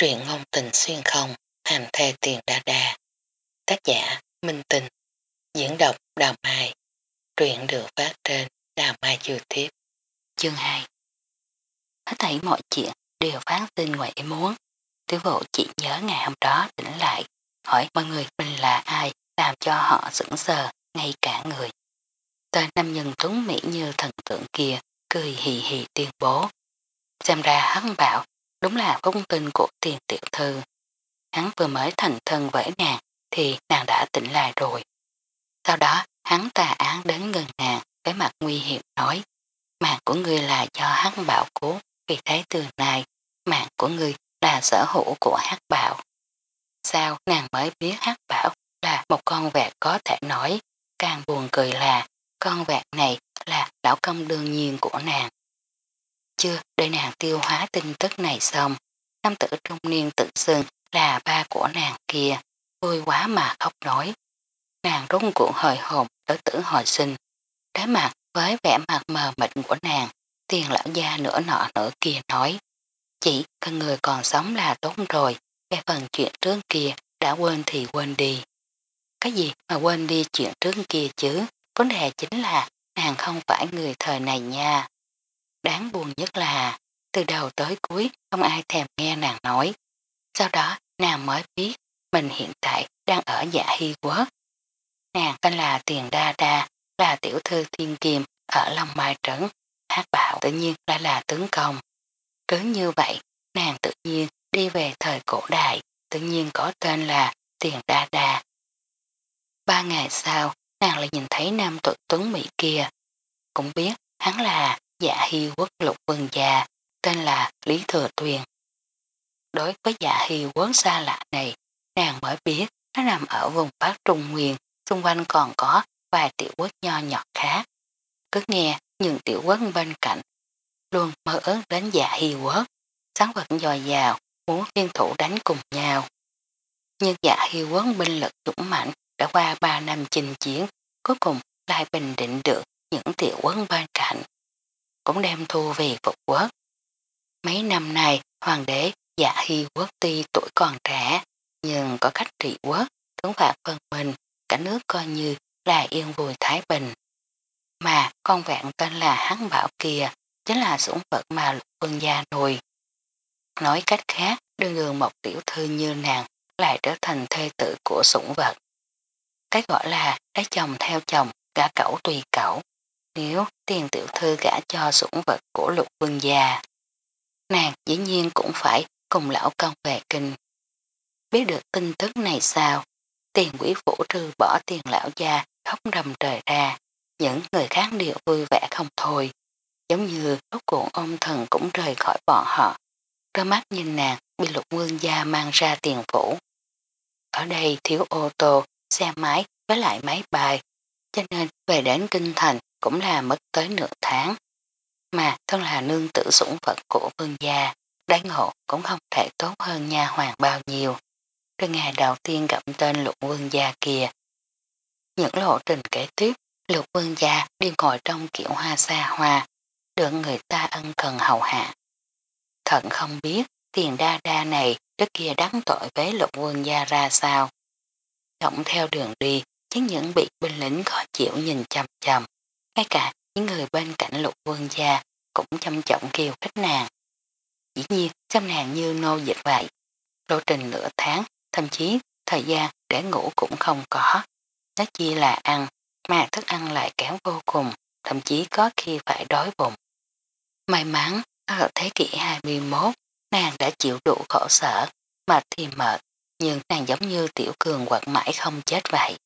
Truyện ngôn tình xuyên không, hành thê tiền đa đa. Tác giả Minh Tình. Diễn đọc Đào Mai. Truyện được phát trên Đào Mai YouTube. Chương 2 Hết thảy mọi chuyện đều phán tin ngoài ý muốn. Tiểu vụ chỉ nhớ ngày hôm đó tỉnh lại, hỏi mọi người mình là ai làm cho họ sững sờ ngay cả người. Tên nam nhân tuấn mỹ như thần tượng kia cười hì hì tuyên bố. Xem ra hắn bảo đúng là công tình của tiền tiểu thư. Hắn vừa mới thành thân với nàng thì nàng đã tỉnh lại rồi. Sau đó, hắn tà án đến gần nàng với mặt nguy hiểm nói, mạng của ngươi là do hắn bảo cố, vì thế từ này mạng của ngươi là sở hữu của hát bảo. Sao nàng mới biết hát bảo là một con vẹt có thể nói càng buồn cười là con vẹt này là lão công đương nhiên của nàng. Chưa để nàng tiêu hóa tin tức này xong, nam tử trung niên tự xưng là ba của nàng kia, vui quá mà khóc nói. Nàng rung cuộn hồi hồn tới tử hồi sinh, trái mặt với vẻ mặt mờ mịt của nàng, tiền lão gia nửa nọ nửa kia nói. Chỉ cần người còn sống là tốt rồi, về phần chuyện trước kia đã quên thì quên đi. Cái gì mà quên đi chuyện trước kia chứ, vấn đề chính là nàng không phải người thời này nha. Đáng buồn nhất là từ đầu tới cuối không ai thèm nghe nàng nói. Sau đó nàng mới biết mình hiện tại đang ở dạ hy quốc. Nàng tên là Tiền Đa Đa, là tiểu thư thiên kiềm ở Long Mai Trấn, hát bảo tự nhiên lại là tướng công. Cứ như vậy, nàng tự nhiên đi về thời cổ đại, tự nhiên có tên là Tiền Đa Đa. Ba ngày sau, nàng lại nhìn thấy nam tuổi tuấn Mỹ kia. Cũng biết hắn là dạ hy quốc lục quân gia, tên là Lý Thừa Tuyền. Đối với dạ hy quốc xa lạ này, nàng mới biết nó nằm ở vùng Bắc Trung Nguyên, xung quanh còn có vài tiểu quốc nho nhỏ khác. Cứ nghe những tiểu quốc bên cạnh, luôn mơ ớt đến dạ hy quốc, sáng vật dòi dào, muốn liên thủ đánh cùng nhau. Nhưng dạ hy quốc binh lực dũng mạnh đã qua 3 năm chinh chiến, cuối cùng lại bình định được những tiểu quốc bên cạnh cũng đem thu về phục quốc. Mấy năm nay, hoàng đế dạ hy quốc ti tuổi còn trẻ, nhưng có cách trị quốc, tướng phạt phân mình cả nước coi như là yên vui thái bình. Mà con vẹn tên là hắn bảo kia, chính là sủng vật mà lục quân gia nuôi. Nói cách khác, đương đường một tiểu thư như nàng lại trở thành thê tử của sủng vật. Cái gọi là lấy chồng theo chồng, gã cẩu tùy cẩu, nếu tiền tiểu thư gã cho sủng vật của lục quân gia. Nàng dĩ nhiên cũng phải cùng lão công về kinh. Biết được tin tức này sao, tiền quỷ vũ trừ bỏ tiền lão gia khóc rầm trời ra, những người khác đều vui vẻ không thôi. Giống như lúc cuộn ông thần cũng rời khỏi bọn họ. Đôi mắt nhìn nàng bị lục quân gia mang ra tiền phủ. Ở đây thiếu ô tô, xe máy với lại máy bay, cho nên về đến kinh thành cũng là mất tới nửa tháng. Mà thân là nương tử sủng vật của vương gia, đánh ngộ cũng không thể tốt hơn nha hoàng bao nhiêu. Từ ngày đầu tiên gặp tên lục vương gia kia. Những lộ trình kế tiếp, lục vương gia đi ngồi trong kiểu hoa xa hoa, được người ta ân cần hầu hạ. Thận không biết tiền đa đa này trước kia đắng tội với lục vương gia ra sao. Động theo đường đi, chính những bị binh lính khó chịu nhìn chầm chầm ngay cả những người bên cạnh lục vương gia cũng chăm trọng kêu khách nàng. Dĩ nhiên xem nàng như nô dịch vậy. Lộ trình nửa tháng, thậm chí thời gian để ngủ cũng không có. Nó chỉ là ăn, mà thức ăn lại kéo vô cùng, thậm chí có khi phải đói bụng. May mắn, ở thế kỷ 21, nàng đã chịu đủ khổ sở, mệt thì mệt, nhưng nàng giống như tiểu cường quật mãi không chết vậy.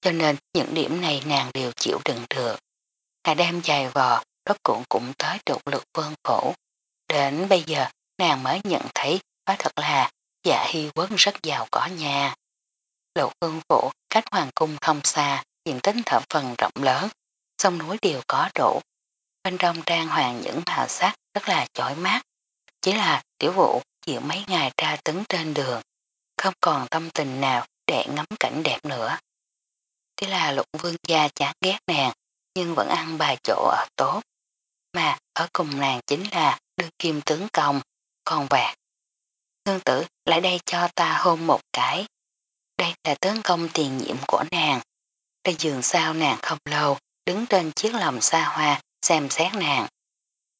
Cho nên những điểm này nàng đều chịu đựng được. Ngày đêm dài vò, rốt cuộn cũng tới được lực vương phủ Đến bây giờ, nàng mới nhận thấy quá thật là dạ hy quấn rất giàu có nhà. Lục vương phủ cách hoàng cung không xa, diện tích thập phần rộng lớn, sông núi đều có đủ. Bên trong trang hoàng những màu sắc rất là chói mát. Chỉ là tiểu vụ chịu mấy ngày tra tấn trên đường, không còn tâm tình nào để ngắm cảnh đẹp nữa. Chỉ là lục vương gia chán ghét nàng, nhưng vẫn ăn bài chỗ ở tốt. Mà ở cùng nàng chính là đương kim tướng công, con vạc. Nương tử lại đây cho ta hôn một cái. Đây là tướng công tiền nhiệm của nàng. đây giường sao nàng không lâu, đứng trên chiếc lòng xa hoa, xem xét nàng.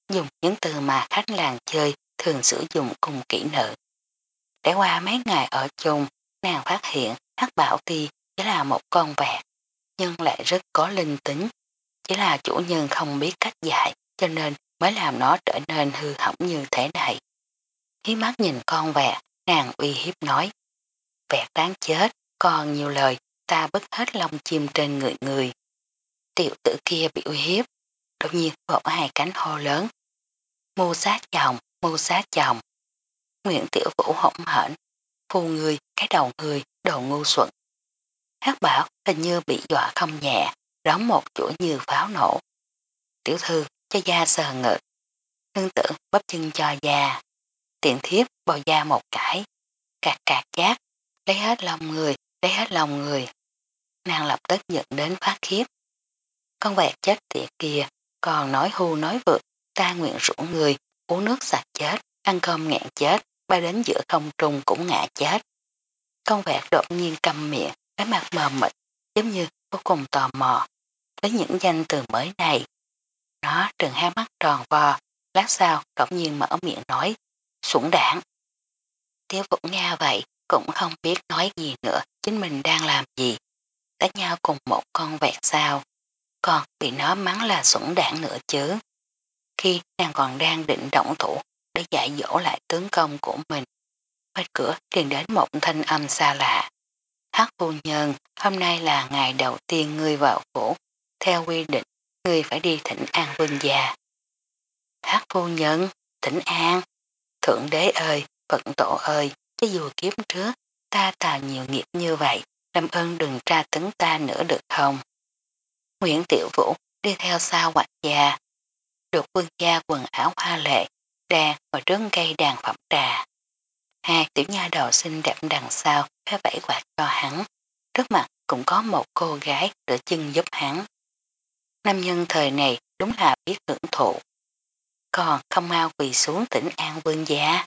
Dùng những từ mà khách làng chơi thường sử dụng cùng kỹ nữ. Để qua mấy ngày ở chung, nàng phát hiện hắc bảo ti chỉ là một con vẹt, nhưng lại rất có linh tính. Chỉ là chủ nhân không biết cách dạy, cho nên mới làm nó trở nên hư hỏng như thế này. Hí mắt nhìn con vẹt, nàng uy hiếp nói. Vẹt đáng chết, còn nhiều lời, ta bứt hết lòng chim trên người người. Tiểu tử kia bị uy hiếp, đột nhiên vỗ hai cánh hô lớn. Mô sát chồng, mô sát chồng. Nguyễn Tiểu Vũ hỗn hển, phù người, cái đầu người, đồ ngu xuẩn. Hát bảo hình như bị dọa không nhẹ, đóng một chuỗi như pháo nổ. Tiểu thư cho da sờ ngực, hương tử bắp chân cho da, tiện thiếp bò da một cái, cạc cạc chát, lấy hết lòng người, lấy hết lòng người. Nàng lập tức dẫn đến phát khiếp. Con vẹt chết tiệt kia, còn nói hù nói vượt, ta nguyện rủ người, uống nước sạch chết, ăn cơm ngạn chết, bay đến giữa không trung cũng ngã chết. Con vẹt đột nhiên cầm miệng, cái mặt mờ mịt, giống như vô cùng tò mò với những danh từ mới này. Nó trừng hai mắt tròn vo, lát sau cổng nhiên mở miệng nói, sủng đảng. Tiếu Vũ nghe vậy cũng không biết nói gì nữa chính mình đang làm gì. Đánh nhau cùng một con vẹt sao, còn bị nó mắng là sủng đảng nữa chứ. Khi nàng còn đang định động thủ để dạy dỗ lại tướng công của mình, bên cửa truyền đến một thanh âm xa lạ. Hát phu nhân, hôm nay là ngày đầu tiên ngươi vào phủ, theo quy định, ngươi phải đi thỉnh an vương gia. Hát phu nhân, thỉnh an, thượng đế ơi, phận tổ ơi, chứ dù kiếp trước, ta tạo nhiều nghiệp như vậy, làm ơn đừng tra tấn ta nữa được không? Nguyễn Tiểu Vũ đi theo sau hoạch gia, được vương gia quần áo hoa lệ, đang ngồi trước cây đàn phẩm trà. Hai tiểu nha đầu xinh đẹp đằng sau phá vẫy quạt cho hắn, trước mặt cũng có một cô gái đỡ chân giúp hắn. Nam nhân thời này đúng là biết hưởng thụ. Còn không mau quỳ xuống tỉnh An Vương gia.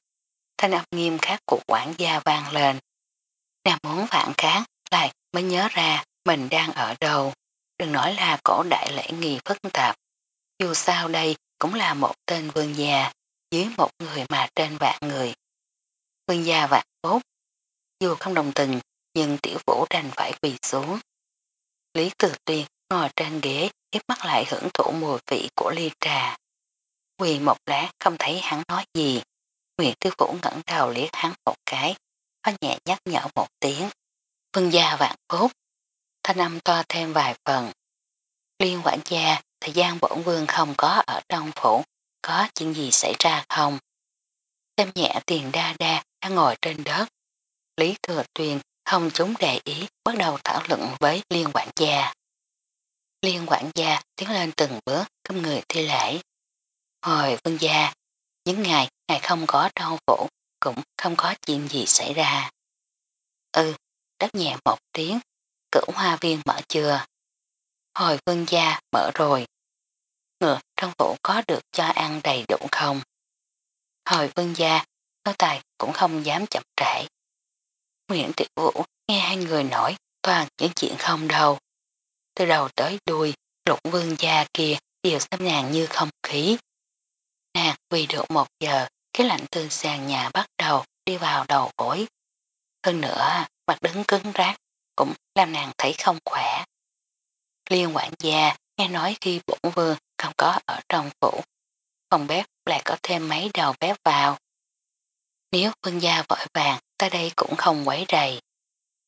Thanh âm nghiêm khắc của quản gia vang lên. Nàng muốn phản kháng lại mới nhớ ra mình đang ở đâu. Đừng nói là cổ đại lễ nghi phức tạp. Dù sao đây cũng là một tên vương gia dưới một người mà trên vạn người. Vương gia vạn tốt. Dù không đồng tình nhưng tiểu vũ đành phải quỳ xuống. Lý Từ Tuyên ngồi trên ghế hiếp mắt lại hưởng thụ mùi vị của ly trà. Quỳ một lát không thấy hắn nói gì. Nguyệt Tư Vũ ngẩn đầu liếc hắn một cái, có nhẹ nhắc nhở một tiếng. Vương gia vạn phúc, thanh âm to thêm vài phần. Liên quản gia, thời gian bổn vương không có ở trong phủ, có chuyện gì xảy ra không? Xem nhẹ tiền đa đa đang ngồi trên đất. Lý Thừa Tuyền không chúng để ý bắt đầu thảo luận với liên quản gia. Liên quản gia tiến lên từng bước cấm người thi lễ. Hồi vương gia, những ngày ngày không có đau phủ cũng không có chuyện gì xảy ra. Ừ, đắp nhẹ một tiếng, cửu hoa viên mở chưa? Hồi vương gia mở rồi. Ngựa trong phủ có được cho ăn đầy đủ không? Hồi vương gia, nô tài cũng không dám chậm trễ. Nguyễn Tiểu Vũ nghe hai người nói toàn những chuyện không đâu. Từ đầu tới đuôi, lục vương gia kia đều xem nàng như không khí. Nàng vì được một giờ, cái lạnh từ sàn nhà bắt đầu đi vào đầu gối. Hơn nữa, mặt đứng cứng rác cũng làm nàng thấy không khỏe. Liên quản gia nghe nói khi bổn vương không có ở trong phủ, phòng bếp lại có thêm mấy đầu bếp vào. Nếu vương gia vội vàng, ta đây cũng không quấy rầy.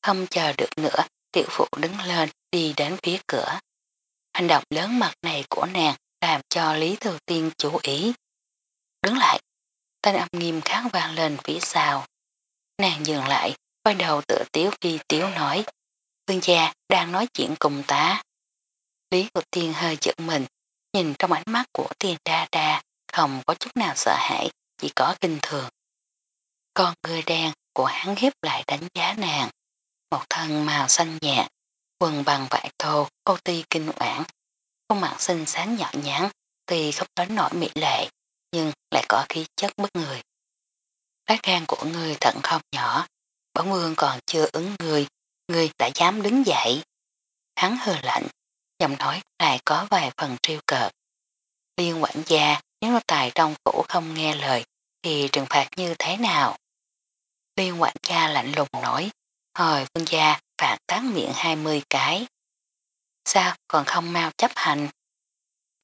Không chờ được nữa, tiểu phụ đứng lên đi đến phía cửa. Hành động lớn mặt này của nàng làm cho Lý Thừa Tiên chú ý. Đứng lại, tên âm nghiêm kháng vang lên phía sau. Nàng dừng lại, quay đầu tựa tiếu phi tiếu nói, vương gia đang nói chuyện cùng ta. Lý Thừa Tiên hơi giận mình, nhìn trong ánh mắt của tiên đa đa, không có chút nào sợ hãi, chỉ có kinh thường. Con người đen của hắn hiếp lại đánh giá nàng. Một thân màu xanh nhạt, quần bằng vải thô, cô ti kinh oản. Khuôn mặt xinh xắn nhỏ nhắn, tuy không đến nổi mỹ lệ, nhưng lại có khí chất bất người. lá gan của người thận không nhỏ, bóng vương còn chưa ứng người người đã dám đứng dậy. Hắn hờ lạnh, giọng nói lại có vài phần triêu cợt. Liên quản gia nếu tài trong phủ không nghe lời thì trừng phạt như thế nào? Liên quản gia lạnh lùng nói, hồi vương gia phạt tán miệng 20 cái. Sao còn không mau chấp hành?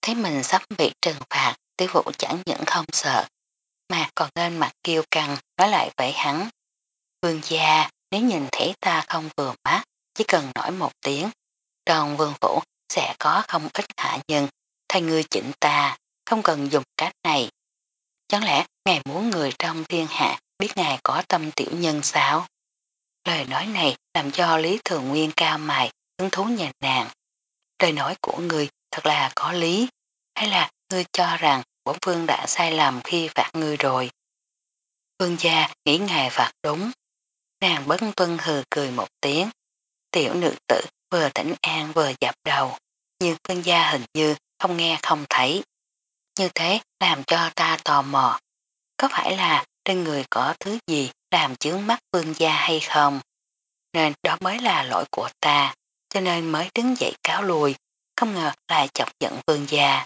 Thấy mình sắp bị trừng phạt, tiêu vũ chẳng những không sợ, mà còn lên mặt kiêu căng nói lại vậy hắn. Vương gia, nếu nhìn thấy ta không vừa mắt, chỉ cần nói một tiếng, trong vương phủ sẽ có không ít hạ nhân thay ngươi chỉnh ta, không cần dùng cách này. Chẳng lẽ ngài muốn người trong thiên hạ biết ngài có tâm tiểu nhân sao? Lời nói này làm cho Lý Thường Nguyên cao mày, hứng thú nhà nàng. Lời nói của người thật là có lý, hay là ngươi cho rằng bổn vương đã sai lầm khi phạt ngươi rồi. Vương gia nghĩ ngài phạt đúng. Nàng bất tuân hừ cười một tiếng. Tiểu nữ tử vừa tỉnh an vừa dập đầu, nhưng vương gia hình như không nghe không thấy. Như thế làm cho ta tò mò. Có phải là trên người có thứ gì làm chướng mắt vương gia hay không? Nên đó mới là lỗi của ta, cho nên mới đứng dậy cáo lùi, không ngờ lại chọc giận vương gia.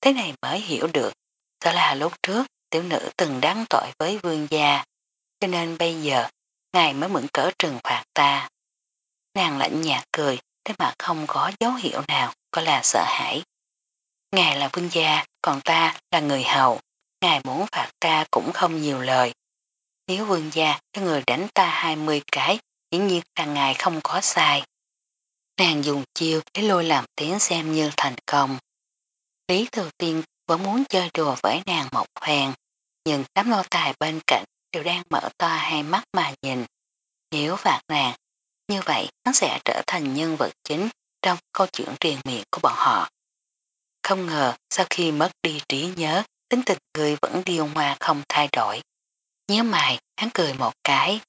Thế này mới hiểu được, đó là lúc trước tiểu nữ từng đáng tội với vương gia, cho nên bây giờ ngài mới mượn cỡ trừng phạt ta. Nàng lạnh nhạt cười, thế mà không có dấu hiệu nào có là sợ hãi. Ngài là vương gia, còn ta là người hầu, ngài muốn phạt ta cũng không nhiều lời. Nếu vương gia cho người đánh ta 20 cái, dĩ nhiên là ngài không có sai. Nàng dùng chiêu để lôi làm tiếng xem như thành công. Lý Thừa Tiên vẫn muốn chơi đùa với nàng một phen, nhưng đám nô tài bên cạnh đều đang mở to hai mắt mà nhìn. Nếu phạt nàng, như vậy nó sẽ trở thành nhân vật chính trong câu chuyện truyền miệng của bọn họ. Không ngờ sau khi mất đi trí nhớ, tính tình người vẫn điều hòa không thay đổi. Nhớ mày, hắn cười một cái.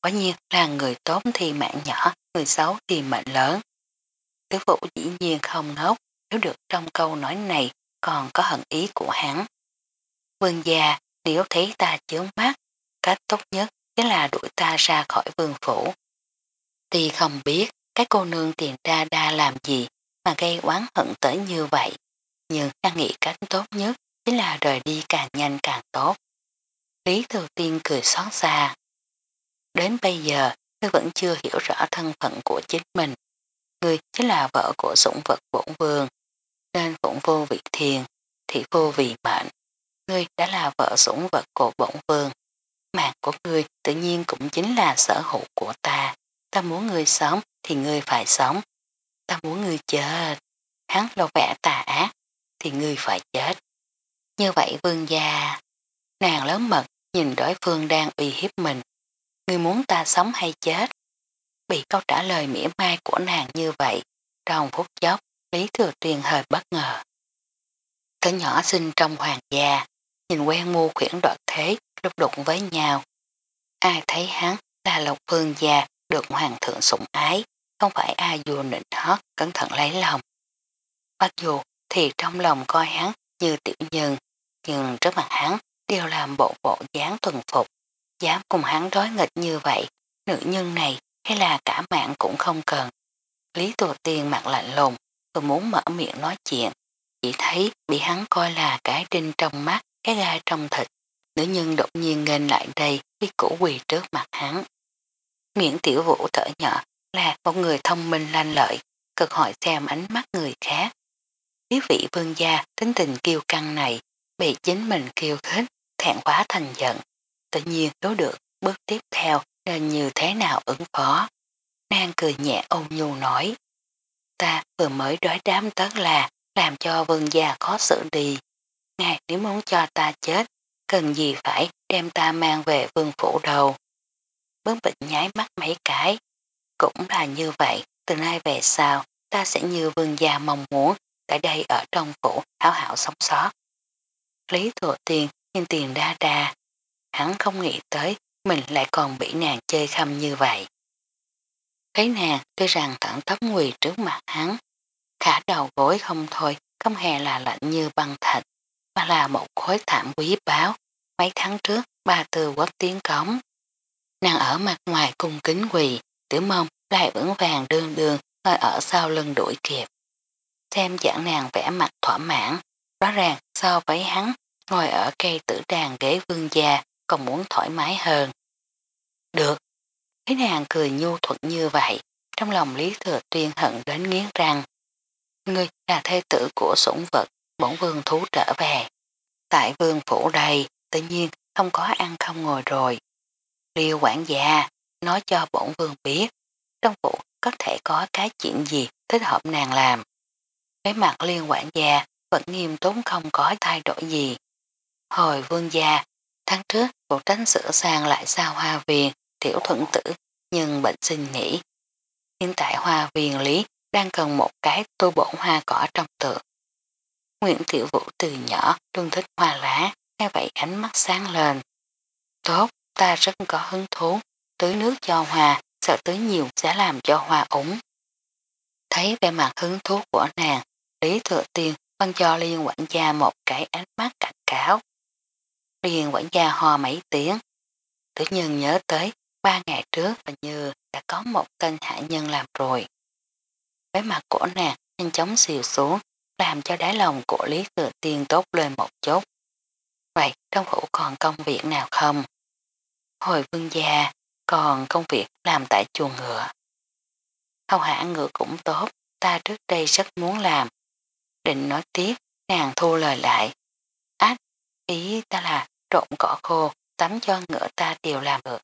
Quả nhiên là người tốt thì mạng nhỏ, người xấu thì mệnh lớn. Tứ vũ dĩ nhiên không ngốc, nếu được trong câu nói này còn có hận ý của hắn. Vương gia, nếu thấy ta chướng mắt, cách tốt nhất chính là đuổi ta ra khỏi vương phủ. Tuy không biết cái cô nương tiền ra đa làm gì mà gây oán hận tới như vậy, nhưng đang nghĩ cách tốt nhất chính là rời đi càng nhanh càng tốt. Lý Thừa Tiên cười xót xa. Đến bây giờ, ngươi vẫn chưa hiểu rõ thân phận của chính mình. Ngươi chính là vợ của sủng vật bổn vương, nên cũng vô vị thiền, thì vô vị mệnh. Ngươi đã là vợ sủng vật của bổn vương. Mạng của ngươi tự nhiên cũng chính là sở hữu của ta. Ta muốn ngươi sống thì ngươi phải sống. Ta muốn ngươi chết. Hắn lâu vẻ tà ác thì ngươi phải chết. Như vậy vương gia, nàng lớn mật nhìn đối phương đang uy hiếp mình. Ngươi muốn ta sống hay chết? Bị câu trả lời mỉa mai của nàng như vậy, trong phút chốc, Lý Thừa Tuyền hơi bất ngờ. Cỡ nhỏ sinh trong hoàng gia, nhìn quen mua khuyển đoạt thế, lúc đụng với nhau. Ai thấy hắn là lộc phương gia được hoàng thượng sủng ái, không phải ai vua nịnh hót cẩn thận lấy lòng. Mặc dù thì trong lòng coi hắn như tiểu nhân, nhưng trước mặt hắn đều làm bộ bộ dáng tuần phục, dám cùng hắn đối nghịch như vậy, nữ nhân này hay là cả mạng cũng không cần. Lý Tù Tiên mặt lạnh lùng, vừa muốn mở miệng nói chuyện, chỉ thấy bị hắn coi là cái trinh trong mắt, cái gai trong thịt. Nữ nhân đột nhiên nghênh lại đây, đi củ quỳ trước mặt hắn. Miễn tiểu vũ thở nhỏ là một người thông minh lanh lợi, cực hỏi xem ánh mắt người khác. Biết vị vương gia tính tình kiêu căng này, bị chính mình kiêu khích, thẹn quá thành giận. Tự nhiên đối được bước tiếp theo nên như thế nào ứng phó. Nàng cười nhẹ ôn nhu nói. Ta vừa mới đói đám tất là làm cho vương gia khó xử đi. Ngài nếu muốn cho ta chết, cần gì phải đem ta mang về vương phủ đầu. Bướng bệnh nháy mắt mấy cái. Cũng là như vậy, từ nay về sau, ta sẽ như vương gia mong muốn, tại đây ở trong phủ hảo hảo sống sót. Lý Thụ tiền, nhưng tiền đa đa. Hắn không nghĩ tới mình lại còn bị nàng chơi khăm như vậy. Thấy nàng tuy rằng thẳng tóc quỳ trước mặt hắn, khả đầu gối không thôi, không hề là lạnh như băng thạch, mà là một khối thảm quý báo, mấy tháng trước ba từ quốc tiến cống. Nàng ở mặt ngoài cung kính quỳ, tiểu mông lại vững vàng đương đương ngồi ở sau lưng đuổi kịp. Xem dạng nàng vẽ mặt thỏa mãn, rõ ràng so với hắn ngồi ở cây tử đàn ghế vương gia còn muốn thoải mái hơn. Được, thấy nàng cười nhu thuật như vậy, trong lòng Lý Thừa Tuyên hận đến nghiến răng. Ngươi là thê tử của sủng vật, bổn vương thú trở về. Tại vương phủ đây, tự nhiên không có ăn không ngồi rồi. Liêu quản gia, nói cho bổn vương biết, trong phủ có thể có cái chuyện gì thích hợp nàng làm. Cái mặt liên quản gia vẫn nghiêm túng không có thay đổi gì. Hồi vương gia, tháng trước bộ tránh sửa sang lại sao hoa viện, tiểu thuận tử, nhưng bệnh sinh nghỉ. Hiện tại hoa viền lý đang cần một cái tô bổ hoa cỏ trong tượng. Nguyễn Tiểu Vũ từ nhỏ luôn thích hoa lá, nghe vậy ánh mắt sáng lên. Tốt, ta rất có hứng thú, tưới nước cho hoa, sợ tưới nhiều sẽ làm cho hoa ủng. Thấy vẻ mặt hứng thú của nàng, Lý Thừa Tiên phân cho Liên quản gia một cái ánh mắt cảnh cáo. Liên quản gia ho mấy tiếng. Tự nhiên nhớ tới ba ngày trước và như đã có một tên hạ nhân làm rồi. với mặt của nàng nhanh chóng xìu xuống, làm cho đáy lòng của Lý Thừa Tiên tốt lên một chút. Vậy trong phủ còn công việc nào không? Hồi vương gia, còn công việc làm tại chuồng ngựa. Hầu hạ ngựa cũng tốt, ta trước đây rất muốn làm. Định nói tiếp, nàng thu lời lại. Ý ta là trộn cỏ khô, tắm cho ngựa ta đều làm được.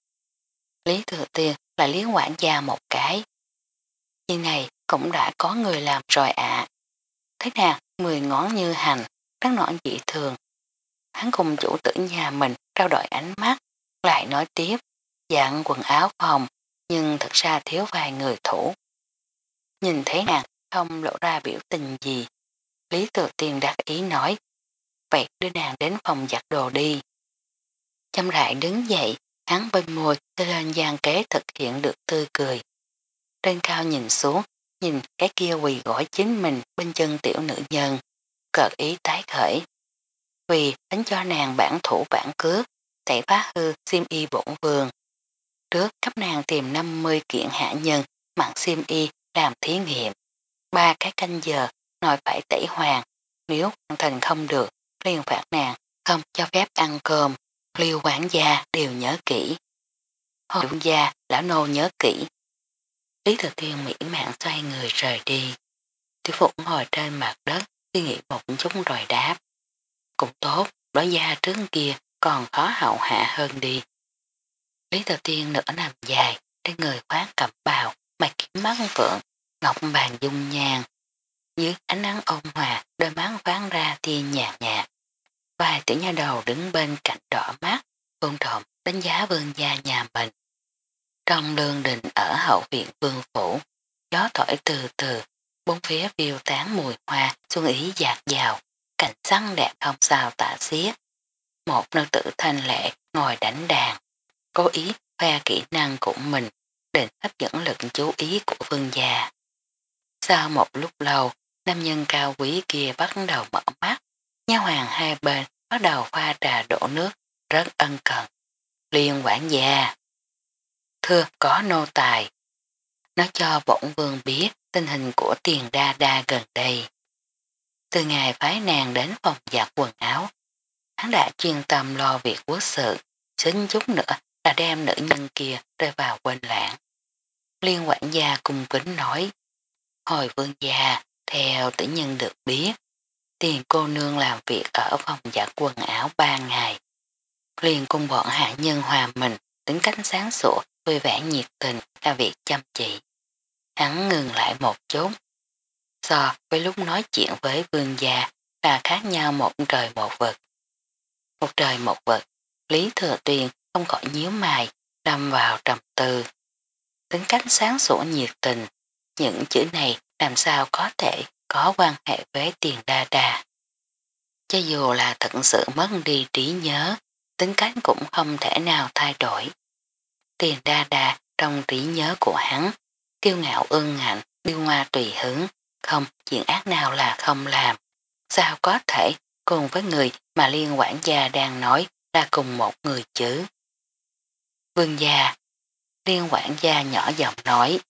Lý Thừa Tiên là lý quản gia một cái. Như này cũng đã có người làm rồi ạ. Thế nào, mười ngón như hành, đắn nõn dị thường. Hắn cùng chủ tử nhà mình trao đổi ánh mắt, lại nói tiếp, dạng quần áo phòng, nhưng thật ra thiếu vài người thủ. Nhìn thấy nàng không lộ ra biểu tình gì. Lý Thừa Tiên đắc ý nói, vậy đưa nàng đến phòng giặt đồ đi. Châm rại đứng dậy, hắn bên môi lên gian kế thực hiện được tươi cười. Trên cao nhìn xuống, nhìn cái kia quỳ gõi chính mình bên chân tiểu nữ nhân, cợt ý tái khởi. Vì đánh cho nàng bản thủ bản cướp, tẩy phá hư sim y bổn vườn. Trước cấp nàng tìm 50 kiện hạ nhân mặn sim y làm thí nghiệm. Ba cái canh giờ nói phải tẩy hoàng, nếu hoàn thành không được, liền phạt nàng không cho phép ăn cơm. Liêu quản gia đều nhớ kỹ. Hồi gia lão nô nhớ kỹ. Lý Thừa Thiên mỹ mạng xoay người rời đi. Tiểu Phục ngồi trên mặt đất, suy nghĩ một chút rồi đáp. Cũng tốt, đối gia trước kia còn khó hậu hạ hơn đi. Lý Thừa Thiên nửa nằm dài, trên người khoác cặp bào, mặt kiếm mắt vượng, ngọc bàn dung nhàn. Dưới ánh nắng ôn hòa, đôi mắt ván ra tia nhạt nhạt. Vài tiểu nha đầu đứng bên cạnh đỏ mắt, vương trộm đánh giá vương gia nhà mình. Trong lương đình ở hậu viện vương phủ, gió thổi từ từ, bốn phía phiêu tán mùi hoa, xuân ý dạt dào, cảnh săn đẹp không sao tả xiết. Một nữ tử thanh lệ ngồi đánh đàn, cố ý khoe kỹ năng của mình, định hấp dẫn lực chú ý của vương gia. Sau một lúc lâu, nam nhân cao quý kia bắt đầu mở mắt, nha hoàng hai bên bắt đầu pha trà đổ nước, rất ân cần. Liên quản gia. Thưa có nô tài. Nó cho bổn vương biết tình hình của tiền đa đa gần đây. Từ ngày phái nàng đến phòng giặt quần áo, hắn đã chuyên tâm lo việc quốc sự, xính chút nữa là đem nữ nhân kia rơi vào quên lãng. Liên quản gia cung kính nói, hồi vương gia, theo tử nhân được biết, tiền cô nương làm việc ở phòng giặt quần áo ba ngày. Liền cùng bọn hạ nhân hòa mình, tính cách sáng sủa, vui vẻ nhiệt tình là việc chăm chỉ. Hắn ngừng lại một chút. So với lúc nói chuyện với vương gia là khác nhau một trời một vật. Một trời một vật, Lý Thừa Tuyền không khỏi nhíu mày, đâm vào trầm tư. Tính cách sáng sủa nhiệt tình, những chữ này làm sao có thể có quan hệ với tiền đa đà. Cho dù là thật sự mất đi trí nhớ, tính cách cũng không thể nào thay đổi. Tiền đa đà trong trí nhớ của hắn, kiêu ngạo ương ngạnh, điêu hoa tùy hứng, không chuyện ác nào là không làm. Sao có thể cùng với người mà liên quản gia đang nói là cùng một người chứ. Vương gia, liên quản gia nhỏ giọng nói,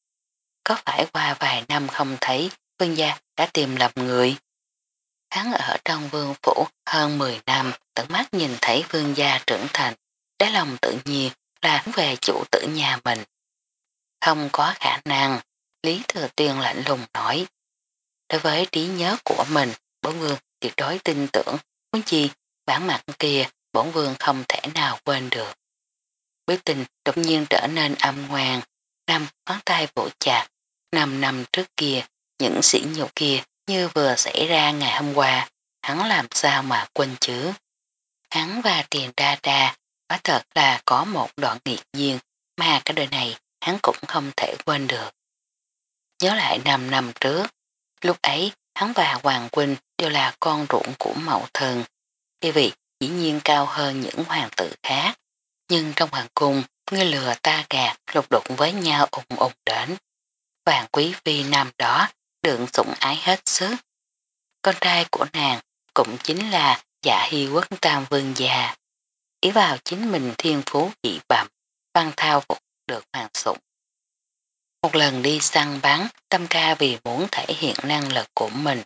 có phải qua vài năm không thấy vương gia đã tìm lầm người? Hắn ở trong vương phủ hơn 10 năm tận mắt nhìn thấy vương gia trưởng thành, đáy lòng tự nhiên là về chủ tử nhà mình. Không có khả năng, Lý Thừa Tuyên lạnh lùng nói. Đối với trí nhớ của mình, bổn vương tuyệt đối tin tưởng, muốn chi bản mặt kia bổn vương không thể nào quên được. Biểu tình đột nhiên trở nên âm ngoan, năm ngón tay vỗ chặt, năm năm trước kia, những sĩ nhục kia như vừa xảy ra ngày hôm qua, hắn làm sao mà quên chứ. Hắn và tiền đa đa, quả thật là có một đoạn nghiệt duyên mà cái đời này hắn cũng không thể quên được. Nhớ lại 5 năm trước, lúc ấy hắn và Hoàng Quynh đều là con ruộng của mậu thần, địa vị dĩ nhiên cao hơn những hoàng tử khác. Nhưng trong hoàng cung, ngươi lừa ta gạt lục đụng với nhau ủng ủng đến. hoàng quý phi năm đó được sủng ái hết sức. Con trai của nàng cũng chính là giả hy quốc tam vương già. Ý vào chính mình thiên phú dị bẩm, văn thao phục được hoàng sủng. Một lần đi săn bắn, tâm ca vì muốn thể hiện năng lực của mình.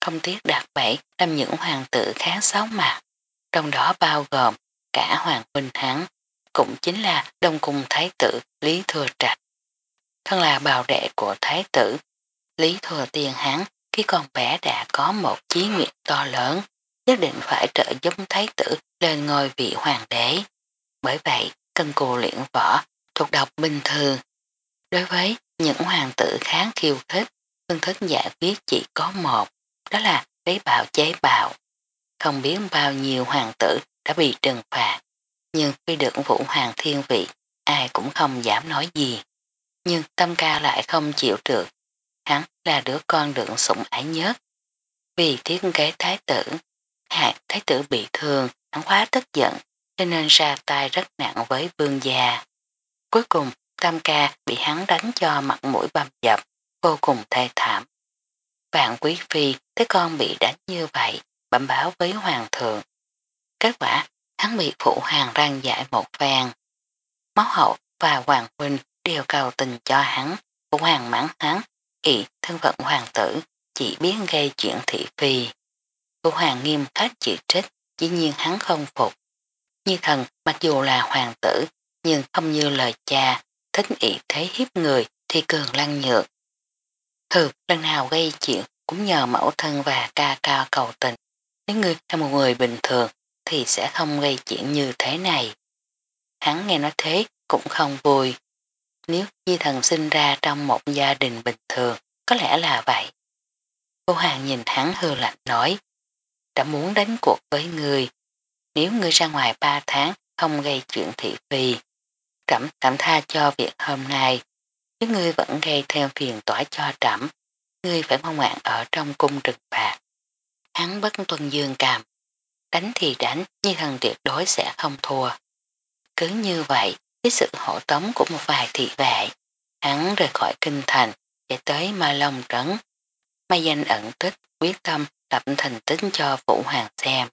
Không tiếc đạt bẫy làm những hoàng tử khá xấu mặt, trong đó bao gồm cả hoàng huynh hắn, cũng chính là đông cung thái tử Lý Thừa Trạch. Thân là bào đệ của thái tử, Lý Thừa tiền hắn khi còn bé đã có một chí nguyện to lớn, nhất định phải trợ giúp thái tử lên ngôi vị hoàng đế. Bởi vậy, cần cù luyện võ, thuộc độc bình thường. Đối với những hoàng tử kháng khiêu khích, phương thức giải quyết chỉ có một, đó là lấy bạo chế bạo. Không biết bao nhiêu hoàng tử đã bị trừng phạt, nhưng khi được vũ hoàng thiên vị, ai cũng không dám nói gì. Nhưng tâm ca lại không chịu được, hắn là đứa con được sủng ái nhất. Vì thiết kế thái tử, hạt thái tử bị thương, hắn quá tức giận, cho nên ra tay rất nặng với vương gia. Cuối cùng, Tam ca bị hắn đánh cho mặt mũi bầm dập, vô cùng thê thảm. Vạn quý phi thấy con bị đánh như vậy, bẩm báo với hoàng thượng. Kết quả, hắn bị phụ hoàng răng giải một vàng. Máu hậu và hoàng huynh đều cầu tình cho hắn, phụ hoàng mắng hắn, ị thân phận hoàng tử, chỉ biết gây chuyện thị phi. Cô hoàng nghiêm khắc chỉ trích, dĩ nhiên hắn không phục. Như thần mặc dù là hoàng tử, nhưng không như lời cha, thích ị thế hiếp người thì cường lăng nhược. Thường lần nào gây chuyện cũng nhờ mẫu thân và ca ca cầu tình. Nếu ngươi là một người bình thường thì sẽ không gây chuyện như thế này. Hắn nghe nói thế cũng không vui. Nếu di thần sinh ra trong một gia đình bình thường, có lẽ là vậy. Cô Hàng nhìn hắn hư lạnh nói, đã muốn đánh cuộc với người. Nếu ngươi ra ngoài ba tháng không gây chuyện thị phi, trẫm tạm tha cho việc hôm nay. Nếu ngươi vẫn gây thêm phiền tỏa cho trẫm, ngươi phải ngoan ngoạn ở trong cung rừng bạc. Hắn bất tuân dương cảm, đánh thì đánh, như thần tuyệt đối sẽ không thua. Cứ như vậy, với sự hộ tống của một vài thị vệ, hắn rời khỏi kinh thành, để tới Ma Long Trấn. Mai danh ẩn tích, quyết tâm lập thành tính cho Vũ Hoàng xem.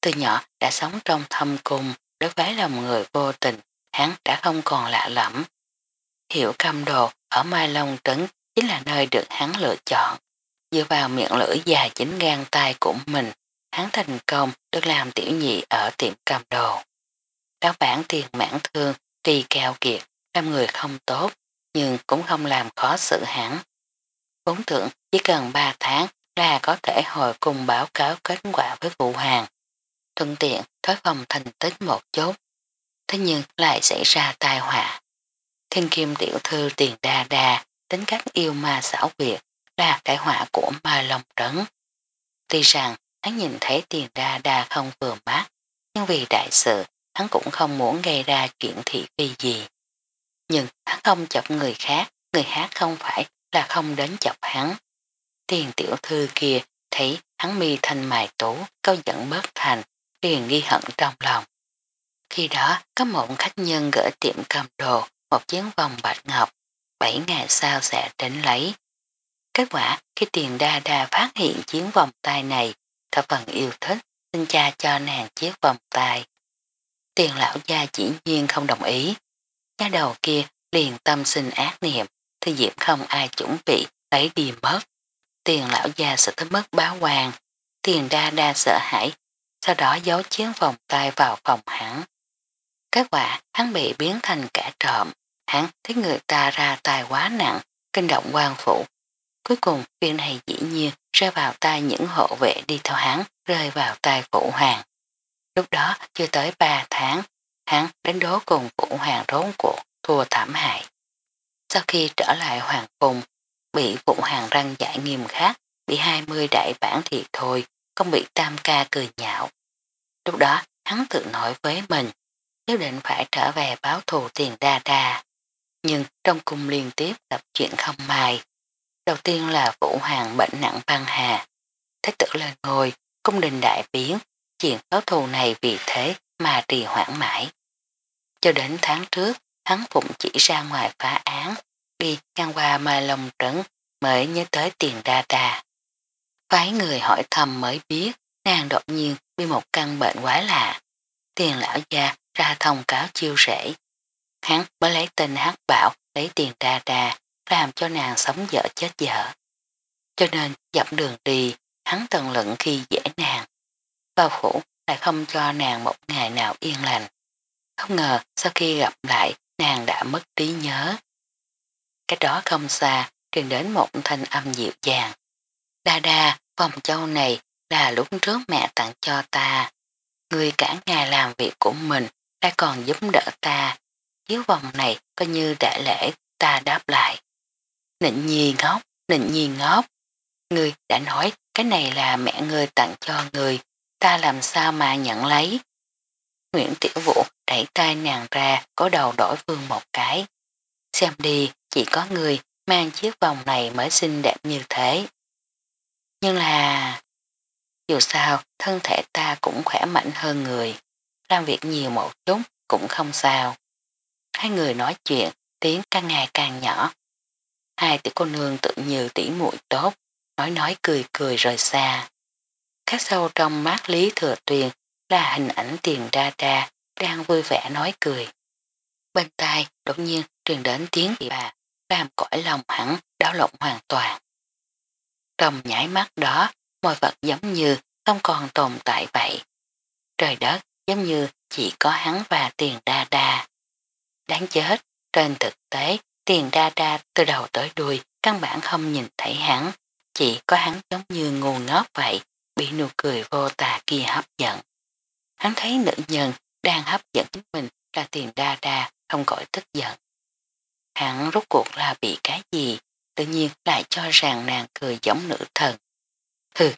Từ nhỏ đã sống trong thâm cung, đối với lòng người vô tình, hắn đã không còn lạ lẫm. Hiểu cầm đồ ở Mai Long Trấn chính là nơi được hắn lựa chọn. Dựa vào miệng lưỡi dài chính gan tay của mình, hắn thành công được làm tiểu nhị ở tiệm cầm đồ. Lão bản tiền mãn thương, kỳ keo kiệt, làm người không tốt, nhưng cũng không làm khó sự hẳn. Vốn tưởng chỉ cần 3 tháng là có thể hồi cùng báo cáo kết quả với vụ hàng. Thuận tiện thói phòng thành tích một chút. Thế nhưng lại xảy ra tai họa. Thiên kim tiểu thư tiền đa đa, tính cách yêu ma xảo quyệt là đại họa của ma lòng trấn. Tuy rằng hắn nhìn thấy tiền đa đa không vừa mắt, nhưng vì đại sự hắn cũng không muốn gây ra chuyện thị phi gì. Nhưng hắn không chọc người khác, người khác không phải là không đến chọc hắn. Tiền tiểu thư kia thấy hắn mi thanh mài tủ, câu dẫn bớt thành, liền ghi hận trong lòng. Khi đó có một khách nhân gửi tiệm cầm đồ một chiếc vòng bạch ngọc, 7 ngày sau sẽ đến lấy. Kết quả khi tiền đa đa phát hiện chiếc vòng tay này, thập phần yêu thích, xin cha cho nàng chiếc vòng tay tiền lão gia chỉ nhiên không đồng ý. Nhà đầu kia liền tâm sinh ác niệm, thì diệp không ai chuẩn bị lấy đi mất. Tiền lão gia sợ tới mất báo hoàng, tiền đa đa sợ hãi, sau đó giấu chiến vòng tay vào phòng hắn. Kết quả hắn bị biến thành cả trộm, hắn thấy người ta ra tài quá nặng, kinh động quan phủ. Cuối cùng viên này dĩ nhiên rơi vào tay những hộ vệ đi theo hắn, rơi vào tay phụ hoàng. Lúc đó chưa tới 3 tháng, hắn đánh đố cùng Vũ hoàng rốn cuộc, thua thảm hại. Sau khi trở lại hoàng cung, bị Vũ hoàng răng giải nghiêm khắc, bị 20 đại bản thì thôi, không bị tam ca cười nhạo. Lúc đó hắn tự nói với mình, nếu định phải trở về báo thù tiền đa đa. Nhưng trong cung liên tiếp gặp chuyện không may. Đầu tiên là Vũ Hoàng bệnh nặng băng hà. Thế tử lên ngồi cung đình đại biến, chuyện báo thù này vì thế mà trì hoãn mãi. Cho đến tháng trước, hắn phụng chỉ ra ngoài phá án, đi ngang qua mà lòng trấn mới nhớ tới tiền đa đa. Phái người hỏi thầm mới biết nàng đột nhiên bị một căn bệnh quá lạ. Tiền lão gia ra thông cáo chiêu rễ. Hắn mới lấy tên hát bảo lấy tiền đa đa làm cho nàng sống dở chết dở. Cho nên dặm đường đi hắn tận lận khi dễ nàng bao phủ lại không cho nàng một ngày nào yên lành. Không ngờ sau khi gặp lại nàng đã mất trí nhớ. Cái đó không xa truyền đến một thanh âm dịu dàng. Đa đa, vòng châu này là lúc trước mẹ tặng cho ta. Người cả ngày làm việc của mình đã còn giúp đỡ ta. Chiếu vòng này coi như đại lễ ta đáp lại. Nịnh nhi ngốc, nịnh nhi ngốc. Ngươi đã nói cái này là mẹ ngươi tặng cho người, ta làm sao mà nhận lấy. Nguyễn Tiểu Vũ đẩy tay nàng ra có đầu đổi vương một cái. Xem đi, chỉ có người mang chiếc vòng này mới xinh đẹp như thế. Nhưng là... Dù sao, thân thể ta cũng khỏe mạnh hơn người. Làm việc nhiều một chút cũng không sao. Hai người nói chuyện, tiếng càng ngày càng nhỏ. Hai tỷ cô nương tự như tỉ muội tốt, nói nói cười cười rời xa. Khác sâu trong mắt Lý Thừa Tuyền là hình ảnh tiền đa đa đang vui vẻ nói cười. Bên tai đột nhiên truyền đến tiếng bị bà, làm cõi lòng hẳn đảo lộn hoàn toàn. Trong nhảy mắt đó, mọi vật giống như không còn tồn tại vậy. Trời đất giống như chỉ có hắn và tiền đa đa. Đáng chết, trên thực tế, tiền đa đa từ đầu tới đuôi căn bản không nhìn thấy hắn, chỉ có hắn giống như ngu ngốc vậy, bị nụ cười vô tà kia hấp dẫn. Hắn thấy nữ nhân đang hấp dẫn mình là tiền đa đa, không gọi tức giận. Hắn rốt cuộc là bị cái gì, tự nhiên lại cho rằng nàng cười giống nữ thần. Hừ,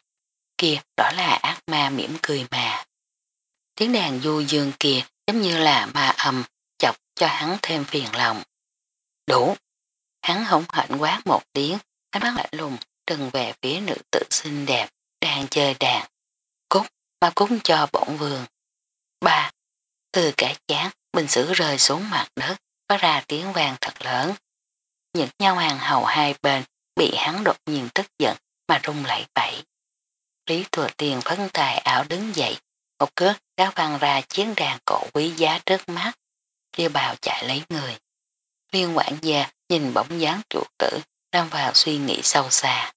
kia đó là ác ma mỉm cười mà. Tiếng đàn du dương kia giống như là ma âm, chọc cho hắn thêm phiền lòng. Đủ. Hắn hổng hạnh quá một tiếng, ánh mắt lại lùng trừng về phía nữ tử xinh đẹp, đang chơi đàn. Cút, mà cúng cho bổn vườn. Ba. Từ cả chán, bình sử rơi xuống mặt đất, có ra tiếng vàng thật lớn. Những nhau hàng hầu hai bên bị hắn đột nhiên tức giận mà rung lẩy bẩy. Lý thừa tiền phấn tài ảo đứng dậy, một cước đá văng ra chiến đàn cổ quý giá trước mắt, liêu bào chạy lấy người. Liên quản gia nhìn bóng dáng trụ tử đang vào suy nghĩ sâu xa.